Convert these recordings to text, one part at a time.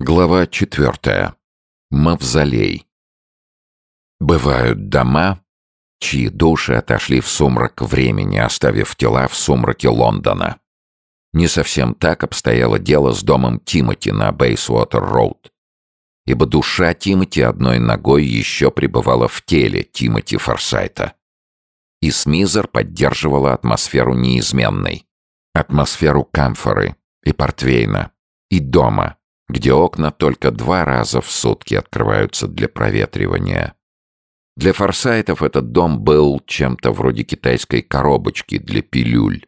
Глава четвертая. Мавзолей. Бывают дома, чьи души отошли в сумрак времени, оставив тела в сумраке Лондона. Не совсем так обстояло дело с домом Тимоти на Бейсуотер-Роуд, ибо душа Тимоти одной ногой еще пребывала в теле Тимоти Форсайта. И Смизер поддерживала атмосферу неизменной, атмосферу камфоры и портвейна, и дома — где окна только два раза в сутки открываются для проветривания. Для форсайтов этот дом был чем-то вроде китайской коробочки для пилюль.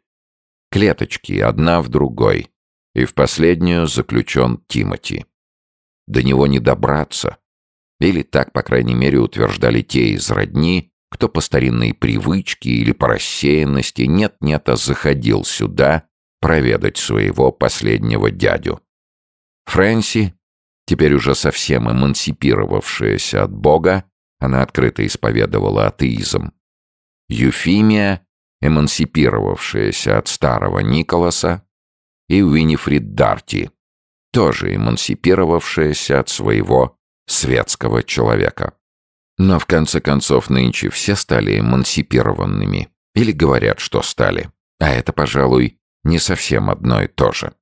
Клеточки, одна в другой, и в последнюю заключен Тимати. До него не добраться. Или так, по крайней мере, утверждали те из родни, кто по старинной привычке или по рассеянности нет-нет, а заходил сюда проведать своего последнего дядю. Фрэнси, теперь уже совсем эмансипировавшаяся от Бога, она открыто исповедовала атеизм. Юфимия, эмансипировавшаяся от старого Николаса, и Уинифрид Дарти, тоже эмансипировавшаяся от своего светского человека. Но в конце концов нынче все стали эмансипированными, или говорят, что стали. А это, пожалуй, не совсем одно и то же.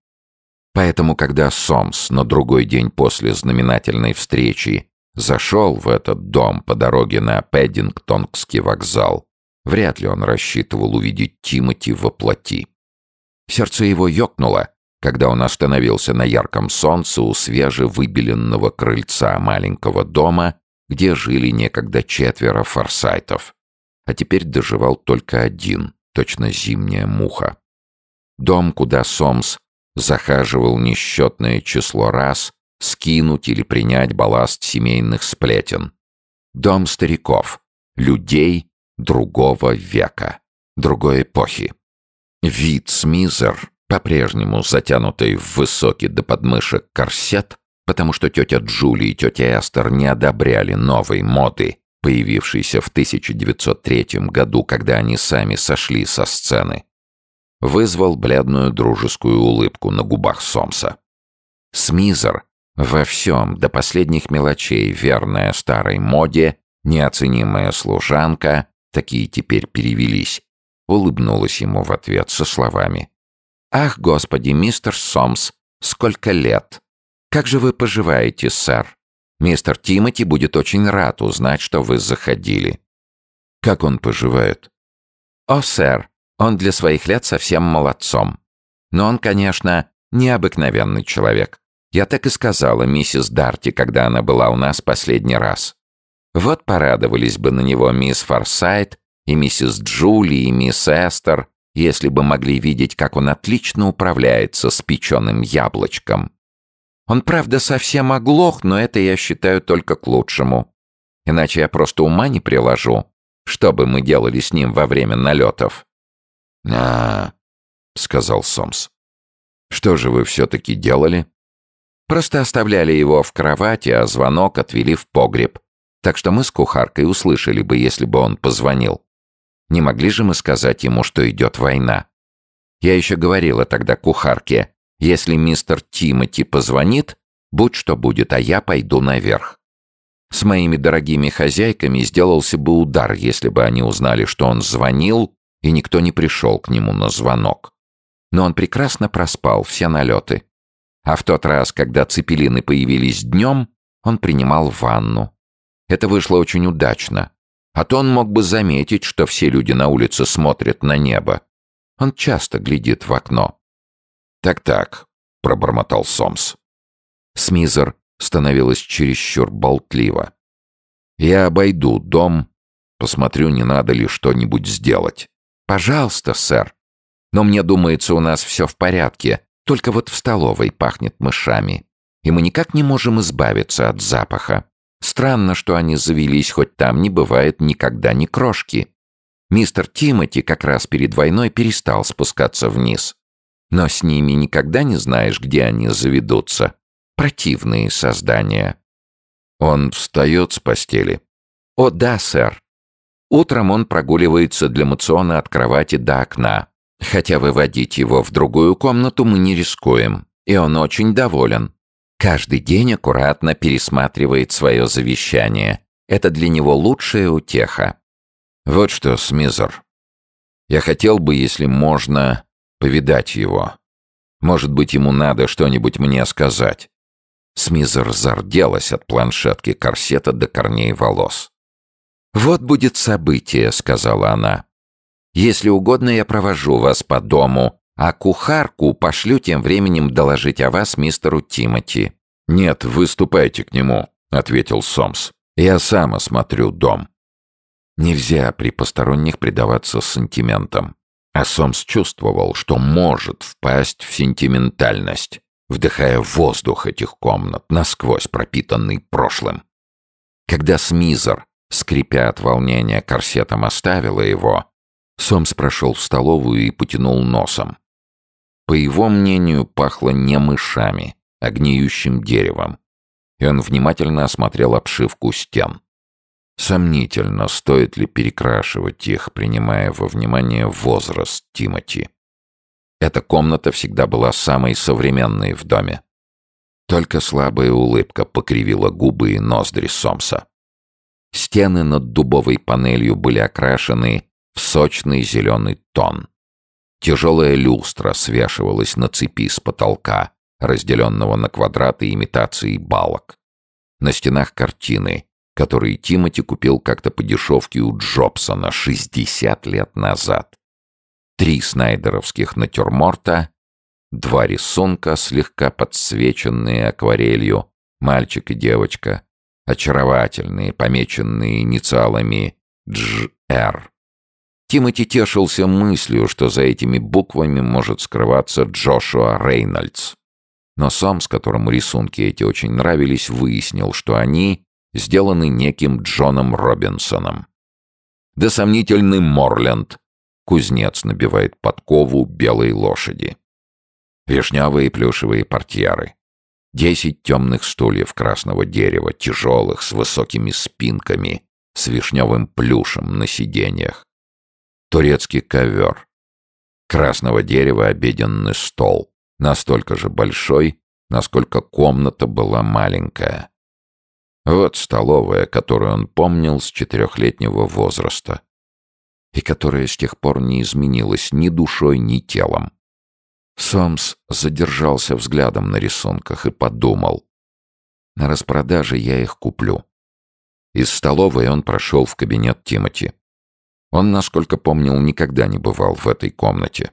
Поэтому, когда Сомс на другой день после знаменательной встречи зашел в этот дом по дороге на Пэддингтонгский вокзал, вряд ли он рассчитывал увидеть Тимоти во плоти. Сердце его ёкнуло, когда он остановился на ярком солнце у свежевыбеленного крыльца маленького дома, где жили некогда четверо форсайтов, а теперь доживал только один, точно зимняя муха. Дом, куда Сомс захаживал несчетное число раз скинуть или принять балласт семейных сплетен. Дом стариков, людей другого века, другой эпохи. Вид Смизер, по-прежнему затянутый в высокий до подмышек корсет, потому что тетя Джули и тетя Эстер не одобряли новой моды, появившейся в 1903 году, когда они сами сошли со сцены, вызвал бледную дружескую улыбку на губах Сомса. Смизер во всем, до последних мелочей, верная старой моде, неоценимая служанка, такие теперь перевелись, улыбнулась ему в ответ со словами. «Ах, господи, мистер Сомс, сколько лет! Как же вы поживаете, сэр? Мистер Тимоти будет очень рад узнать, что вы заходили». «Как он поживает?» «О, сэр, он для своих лет совсем молодцом. Но он, конечно, необыкновенный человек. Я так и сказала миссис Дарти, когда она была у нас последний раз. Вот порадовались бы на него мисс Форсайт и миссис Джули и мисс Эстер, если бы могли видеть, как он отлично управляется с печеным яблочком. Он, правда, совсем оглох, но это я считаю только к лучшему. Иначе я просто ума не приложу. Что бы мы делали с ним во время налетов? «А, — сказал Сомс. Что же вы все-таки делали?» «Просто оставляли его в кровати, а звонок отвели в погреб. Так что мы с кухаркой услышали бы, если бы он позвонил. Не могли же мы сказать ему, что идет война? Я еще говорила тогда кухарке, если мистер Тимоти позвонит, будь что будет, а я пойду наверх. С моими дорогими хозяйками сделался бы удар, если бы они узнали, что он звонил и никто не пришел к нему на звонок. Но он прекрасно проспал все налеты. А в тот раз, когда цепелины появились днем, он принимал ванну. Это вышло очень удачно. А то он мог бы заметить, что все люди на улице смотрят на небо. Он часто глядит в окно. «Так-так», — пробормотал Сомс. Смизер становилась чересчур болтливо. «Я обойду дом, посмотрю, не надо ли что-нибудь сделать. «Пожалуйста, сэр. Но мне думается, у нас все в порядке, только вот в столовой пахнет мышами, и мы никак не можем избавиться от запаха. Странно, что они завелись, хоть там не бывает никогда ни крошки. Мистер Тимоти как раз перед войной перестал спускаться вниз. Но с ними никогда не знаешь, где они заведутся. Противные создания. Он встает с постели. «О да, сэр. Утром он прогуливается для мациона от кровати до окна. Хотя выводить его в другую комнату мы не рискуем. И он очень доволен. Каждый день аккуратно пересматривает свое завещание. Это для него лучшая утеха. Вот что, Смизер. Я хотел бы, если можно, повидать его. Может быть, ему надо что-нибудь мне сказать. Смизер зарделась от планшетки корсета до корней волос. «Вот будет событие», — сказала она. «Если угодно, я провожу вас по дому, а кухарку пошлю тем временем доложить о вас мистеру Тимоти». «Нет, выступайте к нему», — ответил Сомс. «Я сам осмотрю дом». Нельзя при посторонних предаваться сантиментам. А Сомс чувствовал, что может впасть в сентиментальность, вдыхая воздух этих комнат, насквозь пропитанный прошлым. Когда Смизер, скрипя от волнения корсетом, оставила его, Сомс прошел в столовую и потянул носом. По его мнению, пахло не мышами, а гниющим деревом, и он внимательно осмотрел обшивку стен. Сомнительно, стоит ли перекрашивать их, принимая во внимание возраст Тимати. Эта комната всегда была самой современной в доме. Только слабая улыбка покривила губы и ноздри Сомса. Стены над дубовой панелью были окрашены в сочный зеленый тон. Тяжелая люстра свешивалась на цепи с потолка, разделенного на квадраты имитации балок. На стенах картины, которые Тимати купил как-то по дешевке у Джобсона 60 лет назад. Три снайдеровских натюрморта, два рисунка, слегка подсвеченные акварелью, мальчик и девочка, очаровательные, помеченные инициалами «Дж.Р». Тимати тешился мыслью, что за этими буквами может скрываться Джошуа Рейнольдс. Но сам, с которому рисунки эти очень нравились, выяснил, что они сделаны неким Джоном Робинсоном. Да сомнительный Морленд. Кузнец набивает подкову белой лошади. Вишневые плюшевые портьеры. Десять темных стульев красного дерева, тяжелых, с высокими спинками, с вишневым плюшем на сиденьях. Турецкий ковер. Красного дерева обеденный стол, настолько же большой, насколько комната была маленькая. Вот столовая, которую он помнил с четырехлетнего возраста. И которая с тех пор не изменилась ни душой, ни телом. Сомс задержался взглядом на рисунках и подумал. На распродаже я их куплю. Из столовой он прошел в кабинет Тимати. Он, насколько помнил, никогда не бывал в этой комнате.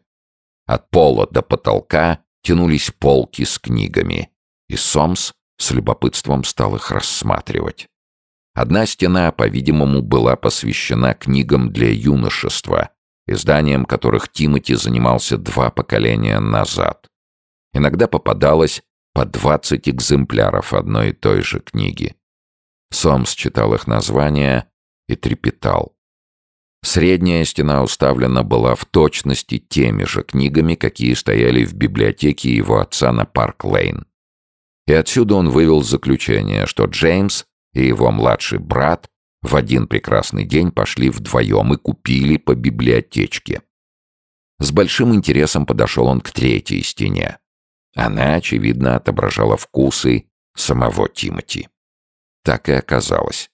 От пола до потолка тянулись полки с книгами, и Сомс с любопытством стал их рассматривать. Одна стена, по-видимому, была посвящена книгам для юношества, изданием которых Тимати занимался два поколения назад. Иногда попадалось по 20 экземпляров одной и той же книги. Сомс читал их названия и трепетал. Средняя стена уставлена была в точности теми же книгами, какие стояли в библиотеке его отца на Парк-Лейн. И отсюда он вывел заключение, что Джеймс и его младший брат в один прекрасный день пошли вдвоем и купили по библиотечке. С большим интересом подошел он к третьей стене. Она, очевидно, отображала вкусы самого Тимати. Так и оказалось.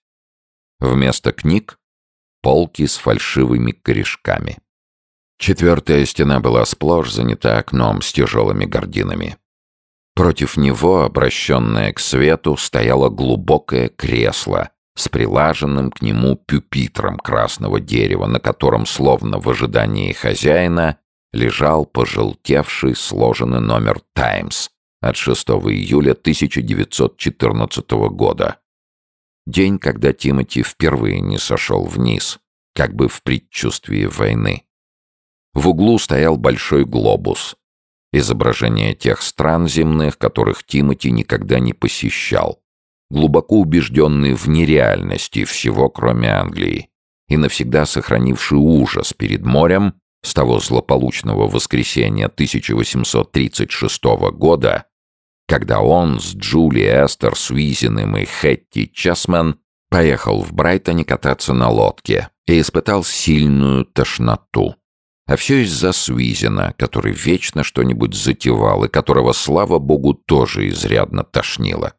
Вместо книг — полки с фальшивыми корешками. Четвертая стена была сплошь занята окном с тяжелыми гардинами. Против него, обращенное к свету, стояло глубокое кресло с прилаженным к нему пюпитром красного дерева, на котором, словно в ожидании хозяина, лежал пожелтевший сложенный номер «Таймс» от 6 июля 1914 года. День, когда Тимоти впервые не сошел вниз, как бы в предчувствии войны. В углу стоял большой глобус, изображение тех стран земных, которых Тимати никогда не посещал, глубоко убежденный в нереальности всего, кроме Англии, и навсегда сохранивший ужас перед морем с того злополучного воскресенья 1836 года, когда он с Джули Эстер Суизиным и Хетти Чесмен поехал в Брайтоне кататься на лодке и испытал сильную тошноту. А все из-за Суизина, который вечно что-нибудь затевал и которого, слава богу, тоже изрядно тошнило.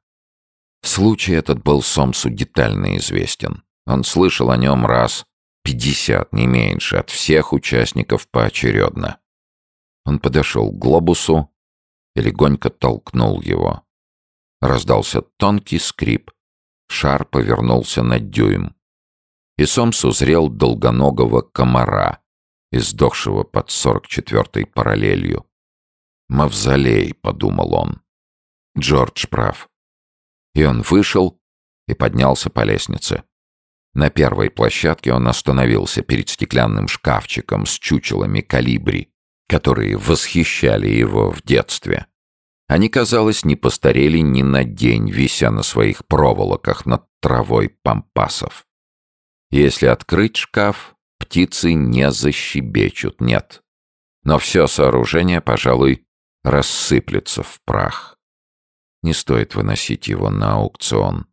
Случай этот был Сомсу детально известен. Он слышал о нем раз пятьдесят, не меньше, от всех участников поочередно. Он подошел к глобусу и легонько толкнул его. Раздался тонкий скрип. Шар повернулся на дюйм. И Сомс узрел долгоногого комара, издохшего под сорок четвертой параллелью. «Мавзолей», — подумал он. Джордж прав. И он вышел и поднялся по лестнице. На первой площадке он остановился перед стеклянным шкафчиком с чучелами калибри, которые восхищали его в детстве. Они, казалось, не постарели ни на день, вися на своих проволоках над травой пампасов. Если открыть шкаф, птицы не защебечут, нет. Но все сооружение, пожалуй, рассыплется в прах. Не стоит выносить его на аукцион.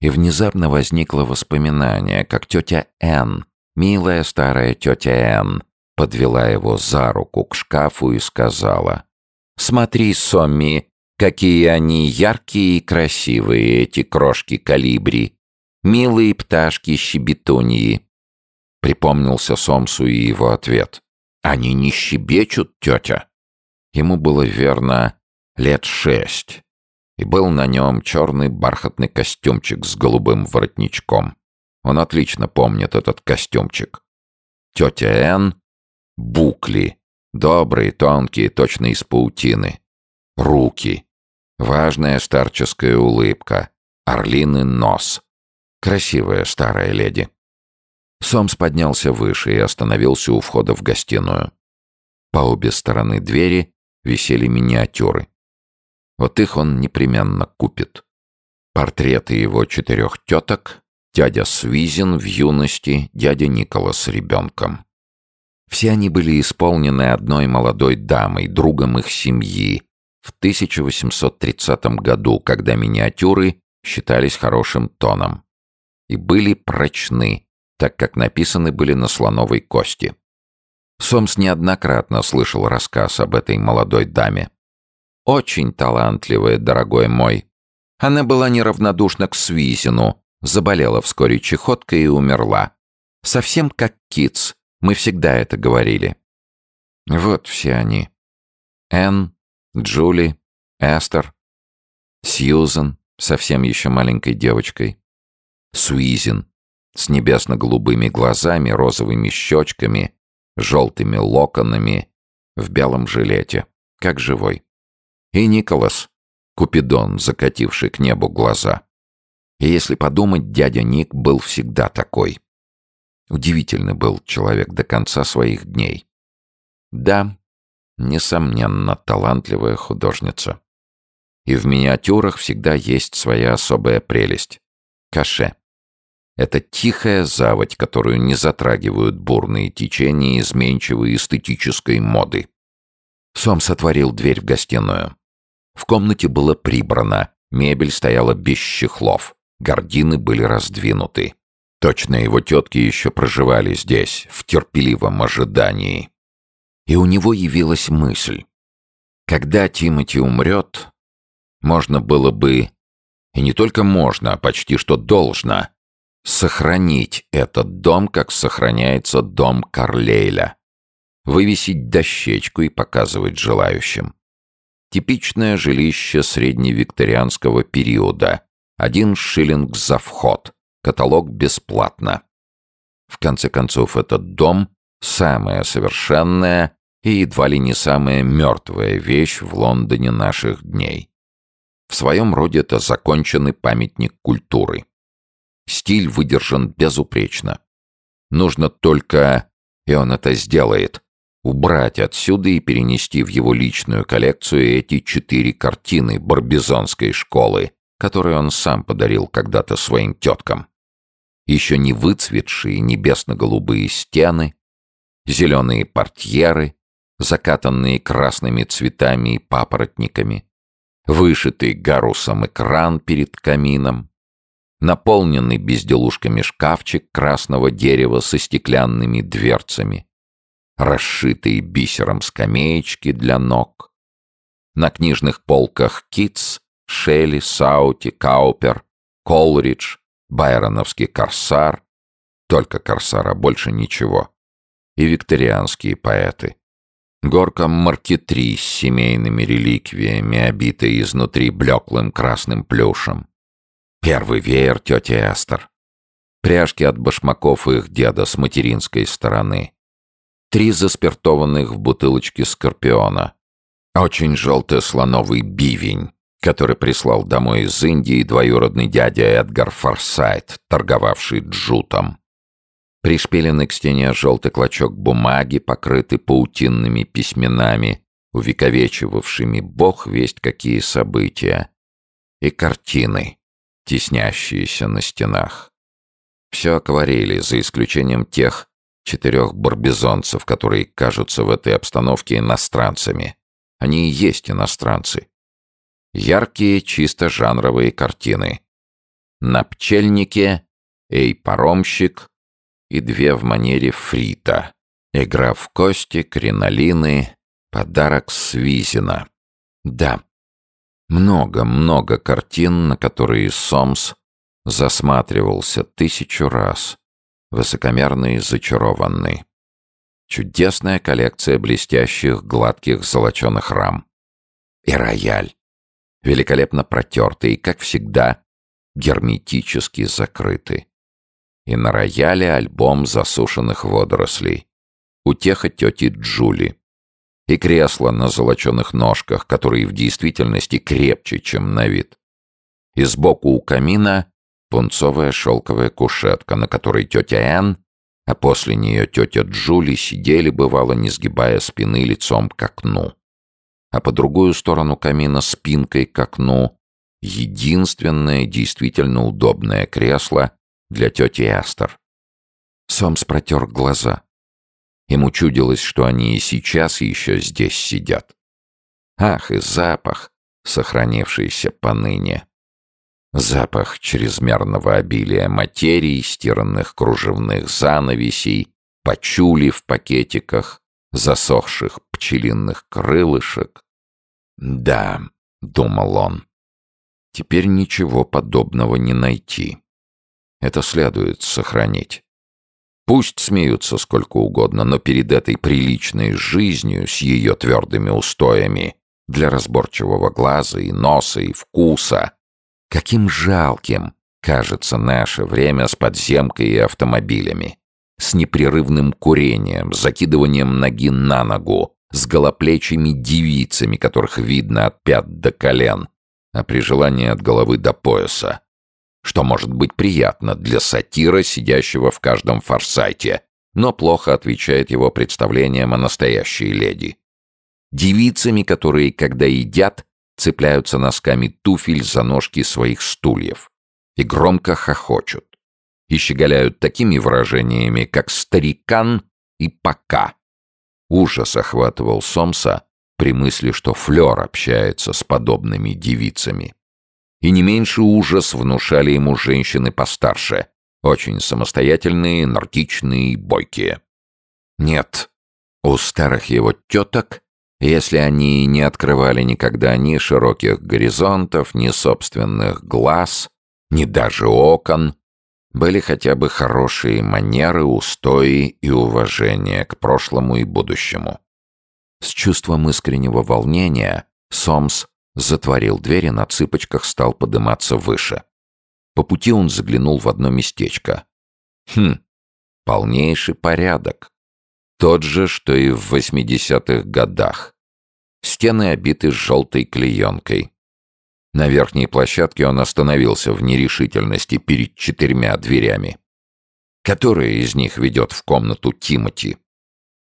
И внезапно возникло воспоминание, как тетя Н, милая старая тетя Н, подвела его за руку к шкафу и сказала, «Смотри, Сомми, какие они яркие и красивые, эти крошки калибри, милые пташки-щебетуньи». Припомнился Сомсу и его ответ. «Они не щебечут, тетя». Ему было верно лет шесть, и был на нем черный бархатный костюмчик с голубым воротничком. Он отлично помнит этот костюмчик. Тетя Н — букли, добрые, тонкие, точно из паутины. Руки, важная старческая улыбка, орлиный нос. Красивая старая леди. Сомс поднялся выше и остановился у входа в гостиную. По обе стороны двери висели миниатюры. Вот их он непременно купит. Портреты его четырех теток, дядя Свизин в юности, дядя Никола с ребенком. Все они были исполнены одной молодой дамой, другом их семьи, в 1830 году, когда миниатюры считались хорошим тоном. И были прочны, так как написаны были на слоновой кости. Сомс неоднократно слышал рассказ об этой молодой даме. Очень талантливая, дорогой мой. Она была неравнодушна к Свизину, заболела вскоре чехоткой и умерла. Совсем как Китс, мы всегда это говорили. Вот все они. Энн, Джули, Эстер, Сьюзен, совсем еще маленькой девочкой, Суизин, с небесно-голубыми глазами, розовыми щечками, желтыми локонами, в белом жилете, как живой. И Николас, Купидон, закативший к небу глаза. И если подумать, дядя Ник был всегда такой. Удивительный был человек до конца своих дней. Да, несомненно, талантливая художница. И в миниатюрах всегда есть своя особая прелесть. Каше. Это тихая заводь, которую не затрагивают бурные течения изменчивой эстетической моды. Сом сотворил дверь в гостиную. В комнате было прибрано, мебель стояла без чехлов, гардины были раздвинуты. Точно его тетки еще проживали здесь, в терпеливом ожидании. И у него явилась мысль. Когда Тимати умрет, можно было бы, и не только можно, а почти что должно, сохранить этот дом, как сохраняется дом Карлейля. Вывесить дощечку и показывать желающим. Типичное жилище средневикторианского периода. Один шиллинг за вход. Каталог бесплатно. В конце концов, этот дом — самая совершенная и едва ли не самая мертвая вещь в Лондоне наших дней. В своем роде это законченный памятник культуры. Стиль выдержан безупречно. Нужно только, и он это сделает, убрать отсюда и перенести в его личную коллекцию эти четыре картины барбизонской школы, которые он сам подарил когда-то своим теткам. Еще не выцветшие небесно-голубые стены, зеленые портьеры, закатанные красными цветами и папоротниками, вышитый гарусом экран перед камином, наполненный безделушками шкафчик красного дерева со стеклянными дверцами, расшитые бисером скамеечки для ног. На книжных полках Китс, Шелли, Саути, Каупер, Колридж, Байроновский корсар, только корсара, больше ничего, и викторианские поэты. Горка маркетри с семейными реликвиями, обитая изнутри блеклым красным плюшем. Первый веер тети Эстер. Пряжки от башмаков их деда с материнской стороны. Три заспиртованных в бутылочке скорпиона. Очень желтый слоновый бивень, который прислал домой из Индии двоюродный дядя Эдгар Форсайт, торговавший джутом. Пришпиленный к стене желтый клочок бумаги, покрытый паутинными письменами, увековечивавшими бог весть какие события. И картины, теснящиеся на стенах. Все акварели, за исключением тех четырех барбизонцев, которые кажутся в этой обстановке иностранцами. Они и есть иностранцы. Яркие, чисто жанровые картины. На пчельнике «Эй, паромщик» и две в манере фрита. Игра в кости, кринолины, подарок Свизина. Да, много-много картин, на которые Сомс засматривался тысячу раз, высокомерный и зачарованный. Чудесная коллекция блестящих, гладких, золоченых рам. И рояль великолепно протертый и, как всегда, герметически закрытый. И на рояле альбом засушенных водорослей. Утеха тети Джули. И кресло на золоченых ножках, которые в действительности крепче, чем на вид. И сбоку у камина пунцовая шелковая кушетка, на которой тетя Энн, а после нее тетя Джули сидели, бывало, не сгибая спины лицом к окну а по другую сторону камина спинкой к окну единственное действительно удобное кресло для тети Астер. Сомс протер глаза. Ему чудилось, что они и сейчас еще здесь сидят. Ах, и запах, сохранившийся поныне. Запах чрезмерного обилия материи, стиранных кружевных занавесей, почули в пакетиках, засохших пчелиных крылышек, «Да», — думал он, — «теперь ничего подобного не найти. Это следует сохранить. Пусть смеются сколько угодно, но перед этой приличной жизнью с ее твердыми устоями для разборчивого глаза и носа и вкуса, каким жалким кажется наше время с подземкой и автомобилями, с непрерывным курением, закидыванием ноги на ногу, с голоплечими девицами, которых видно от пят до колен, а при желании от головы до пояса. Что может быть приятно для сатира, сидящего в каждом форсайте, но плохо отвечает его представлениям о настоящей леди. Девицами, которые, когда едят, цепляются носками туфель за ножки своих стульев и громко хохочут. И щеголяют такими выражениями, как «старикан» и «пока», Ужас охватывал Сомса при мысли, что Флёр общается с подобными девицами. И не меньше ужас внушали ему женщины постарше, очень самостоятельные, энергичные и бойкие. Нет, у старых его теток, если они не открывали никогда ни широких горизонтов, ни собственных глаз, ни даже окон, были хотя бы хорошие манеры, устои и уважение к прошлому и будущему. С чувством искреннего волнения Сомс затворил дверь и на цыпочках стал подниматься выше. По пути он заглянул в одно местечко. Хм, полнейший порядок. Тот же, что и в 80-х годах. Стены обиты желтой клеенкой. На верхней площадке он остановился в нерешительности перед четырьмя дверями. Которая из них ведет в комнату Тимати?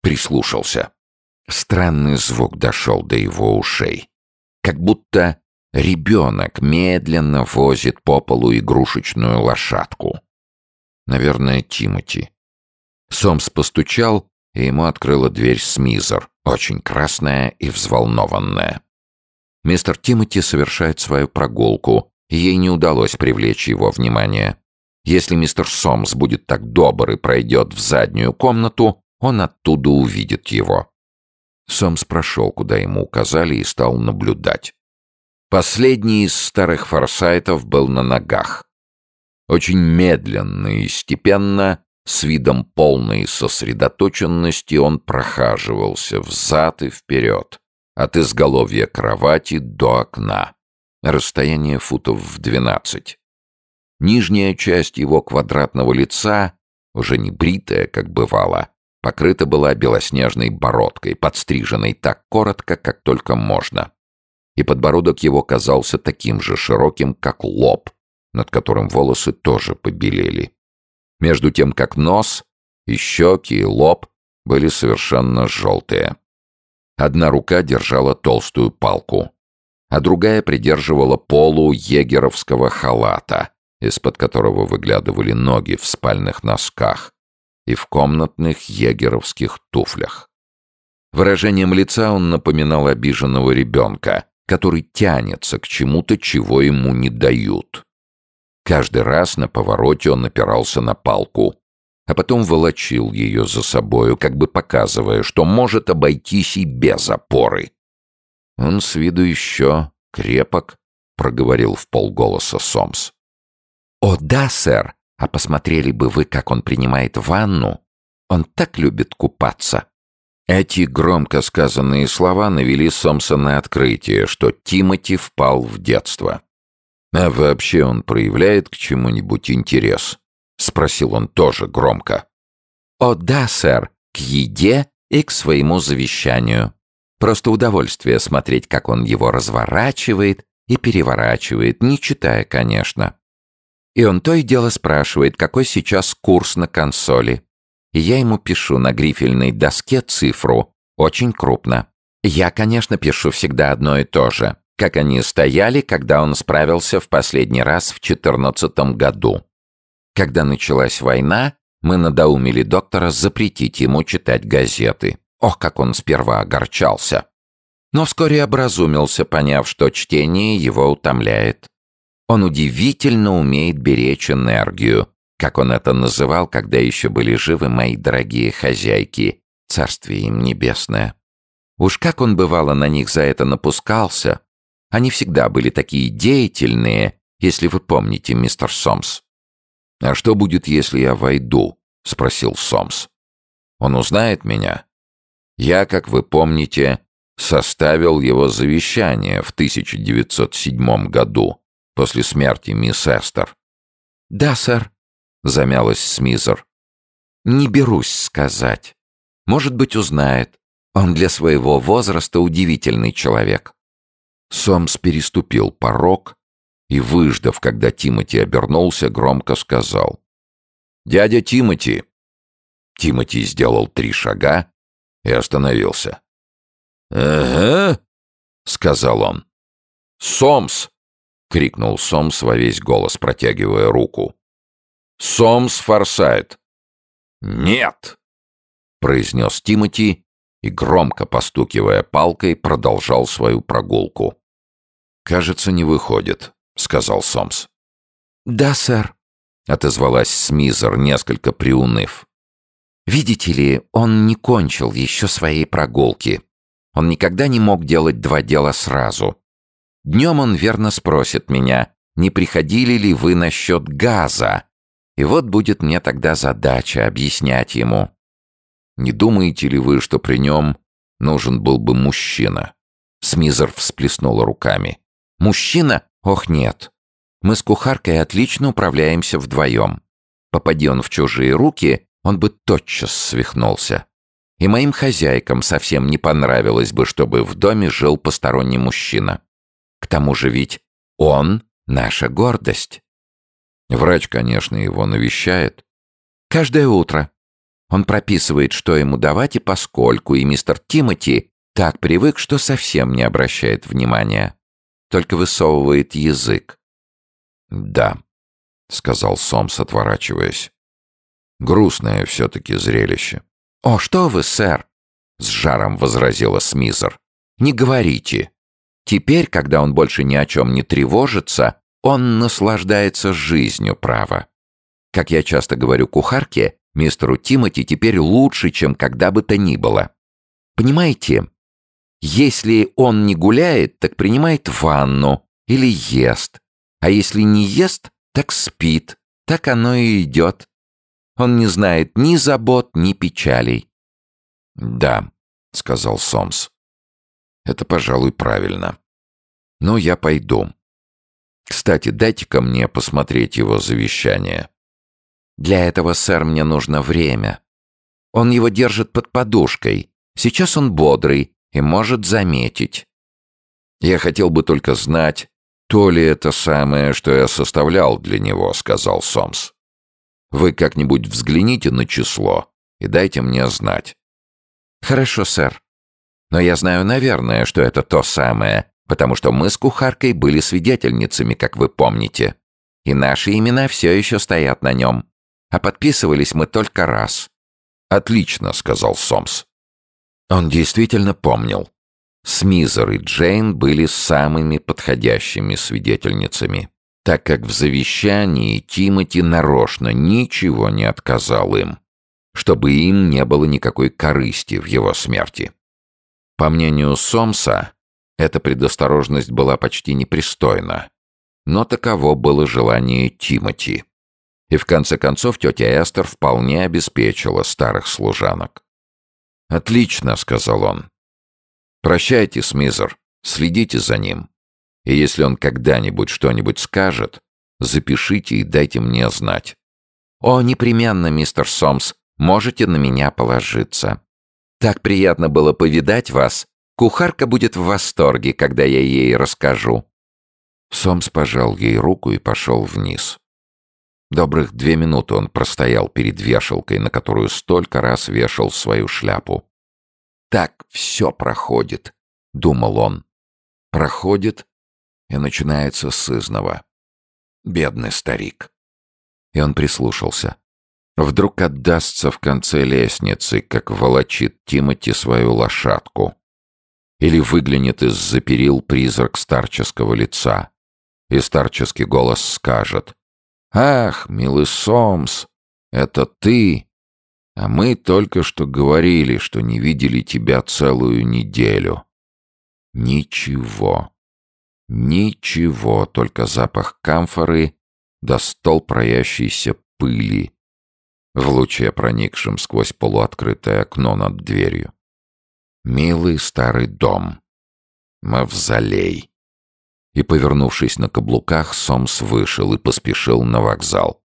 Прислушался. Странный звук дошел до его ушей. Как будто ребенок медленно возит по полу игрушечную лошадку. Наверное, Тимати. Сомс постучал, и ему открыла дверь Смизер, очень красная и взволнованная. Мистер Тимоти совершает свою прогулку, и ей не удалось привлечь его внимание. Если мистер Сомс будет так добр и пройдет в заднюю комнату, он оттуда увидит его. Сомс прошел, куда ему указали, и стал наблюдать. Последний из старых форсайтов был на ногах. Очень медленно и степенно, с видом полной сосредоточенности, он прохаживался взад и вперед, от изголовья кровати до окна. Расстояние футов в двенадцать. Нижняя часть его квадратного лица, уже не бритая, как бывало, покрыта была белоснежной бородкой, подстриженной так коротко, как только можно. И подбородок его казался таким же широким, как лоб, над которым волосы тоже побелели. Между тем, как нос, и щеки, и лоб были совершенно желтые. Одна рука держала толстую палку, а другая придерживала полу егеровского халата, из-под которого выглядывали ноги в спальных носках и в комнатных егеровских туфлях. Выражением лица он напоминал обиженного ребенка, который тянется к чему-то, чего ему не дают. Каждый раз на повороте он опирался на палку, а потом волочил ее за собою, как бы показывая, что может обойтись и без опоры. «Он с виду еще крепок», — проговорил в полголоса Сомс. «О, да, сэр, а посмотрели бы вы, как он принимает ванну. Он так любит купаться». Эти громко сказанные слова навели Сомса на открытие, что Тимоти впал в детство. «А вообще он проявляет к чему-нибудь интерес?» — спросил он тоже громко. «О да, сэр, к еде и к своему завещанию. Просто удовольствие смотреть, как он его разворачивает и переворачивает, не читая, конечно. И он то и дело спрашивает, какой сейчас курс на консоли. И я ему пишу на грифельной доске цифру, очень крупно. Я, конечно, пишу всегда одно и то же как они стояли, когда он справился в последний раз в четырнадцатом году. Когда началась война, мы надоумили доктора запретить ему читать газеты. Ох, как он сперва огорчался. Но вскоре образумился, поняв, что чтение его утомляет. Он удивительно умеет беречь энергию, как он это называл, когда еще были живы мои дорогие хозяйки, царствие им небесное. Уж как он бывало на них за это напускался, они всегда были такие деятельные, если вы помните, мистер Сомс. «А что будет, если я войду?» — спросил Сомс. «Он узнает меня?» «Я, как вы помните, составил его завещание в 1907 году, после смерти мисс Эстер». «Да, сэр», — замялась Смизер. «Не берусь сказать. Может быть, узнает. Он для своего возраста удивительный человек». Сомс переступил порог и, выждав, когда Тимати обернулся, громко сказал. «Дядя Тимати!» Тимати сделал три шага и остановился. «Ага», — сказал он. «Сомс!» — крикнул Сомс во весь голос, протягивая руку. «Сомс Форсайт!» «Нет!» — произнес Тимати и, громко постукивая палкой, продолжал свою прогулку. «Кажется, не выходит», — сказал Сомс. «Да, сэр», — отозвалась Смизер, несколько приуныв. «Видите ли, он не кончил еще своей прогулки. Он никогда не мог делать два дела сразу. Днем он верно спросит меня, не приходили ли вы насчет газа, и вот будет мне тогда задача объяснять ему. Не думаете ли вы, что при нем нужен был бы мужчина?» Смизер всплеснула руками. «Мужчина? Ох, нет. Мы с кухаркой отлично управляемся вдвоем. Попади он в чужие руки, он бы тотчас свихнулся. И моим хозяйкам совсем не понравилось бы, чтобы в доме жил посторонний мужчина. К тому же ведь он — наша гордость». Врач, конечно, его навещает. Каждое утро. Он прописывает, что ему давать и поскольку, и мистер Тимоти так привык, что совсем не обращает внимания. Только высовывает язык. «Да», — сказал Сомс, отворачиваясь. «Грустное все-таки зрелище». «О, что вы, сэр!» — с жаром возразила Смизер. «Не говорите. Теперь, когда он больше ни о чем не тревожится, он наслаждается жизнью, право. Как я часто говорю кухарке, мистеру Тимоти теперь лучше, чем когда бы то ни было. Понимаете, если он не гуляет, так принимает ванну или ест. А если не ест, так спит. Так оно и идет. Он не знает ни забот, ни печалей. «Да», — сказал Сомс. «Это, пожалуй, правильно. Но я пойду. Кстати, дайте-ка мне посмотреть его завещание». «Для этого, сэр, мне нужно время. Он его держит под подушкой. Сейчас он бодрый и может заметить. Я хотел бы только знать, то ли это самое, что я составлял для него», — сказал Сомс. «Вы как-нибудь взгляните на число и дайте мне знать». «Хорошо, сэр. Но я знаю, наверное, что это то самое, потому что мы с кухаркой были свидетельницами, как вы помните. И наши имена все еще стоят на нем. А подписывались мы только раз». «Отлично», — сказал Сомс. Он действительно помнил. Смизер и Джейн были самыми подходящими свидетельницами, так как в завещании Тимоти нарочно ничего не отказал им чтобы им не было никакой корысти в его смерти. По мнению Сомса, эта предосторожность была почти непристойна, но таково было желание Тимоти. И в конце концов тетя Эстер вполне обеспечила старых служанок. «Отлично», — сказал он. «Прощайте, Смизер, следите за ним. И если он когда-нибудь что-нибудь скажет, запишите и дайте мне знать». «О, непременно, мистер Сомс, Можете на меня положиться. Так приятно было повидать вас. Кухарка будет в восторге, когда я ей расскажу». Сомс пожал ей руку и пошел вниз. Добрых две минуты он простоял перед вешалкой, на которую столько раз вешал свою шляпу. «Так все проходит», — думал он. «Проходит и начинается с изного. Бедный старик». И он прислушался. Вдруг отдастся в конце лестницы, как волочит Тимати свою лошадку. Или выглянет из-за перил призрак старческого лица. И старческий голос скажет. «Ах, милый Сомс, это ты! А мы только что говорили, что не видели тебя целую неделю». Ничего. Ничего, только запах камфоры да стол проящейся пыли в луче, проникшем сквозь полуоткрытое окно над дверью. Милый старый дом. Мавзолей. И, повернувшись на каблуках, Сомс вышел и поспешил на вокзал.